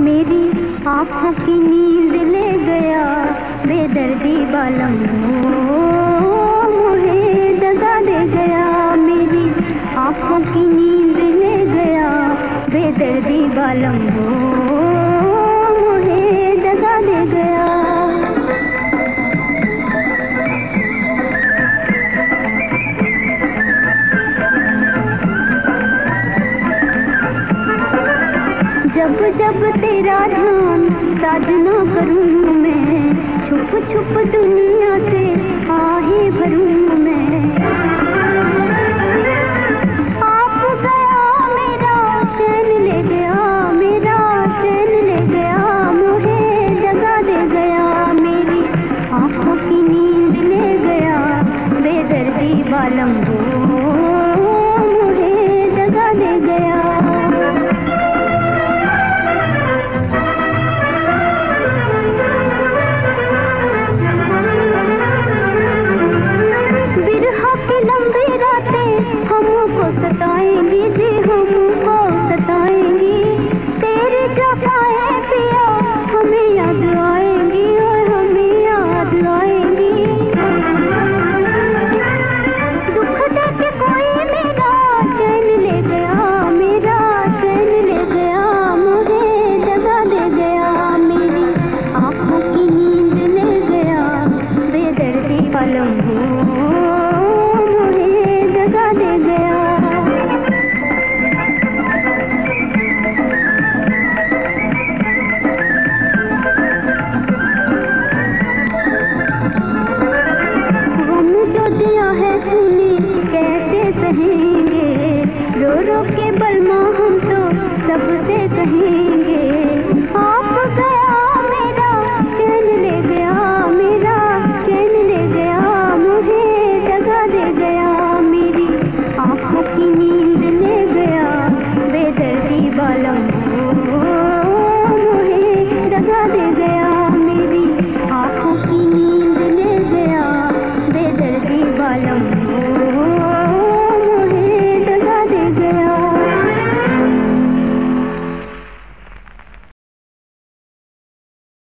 मेरी आँखों की नींद ले गया। बेदर्दी बालम मुझे जगा दे गया। मेरी आँखों की नींद ले गया। बेदर्दी बालम हो जब तेरा ध्यान सताएँगे हम कहेंगे रो रो के बलमा हम तो सबसे कहेंगे। आप गया मेरा, चैन ले गया मेरा, चैन ले गया मुझे जगा दे गया मेरी। आँखों की नींद ले गया बेदर्दी बालम मुझे जगा दे गया मेरी। की नींद ले गया बालम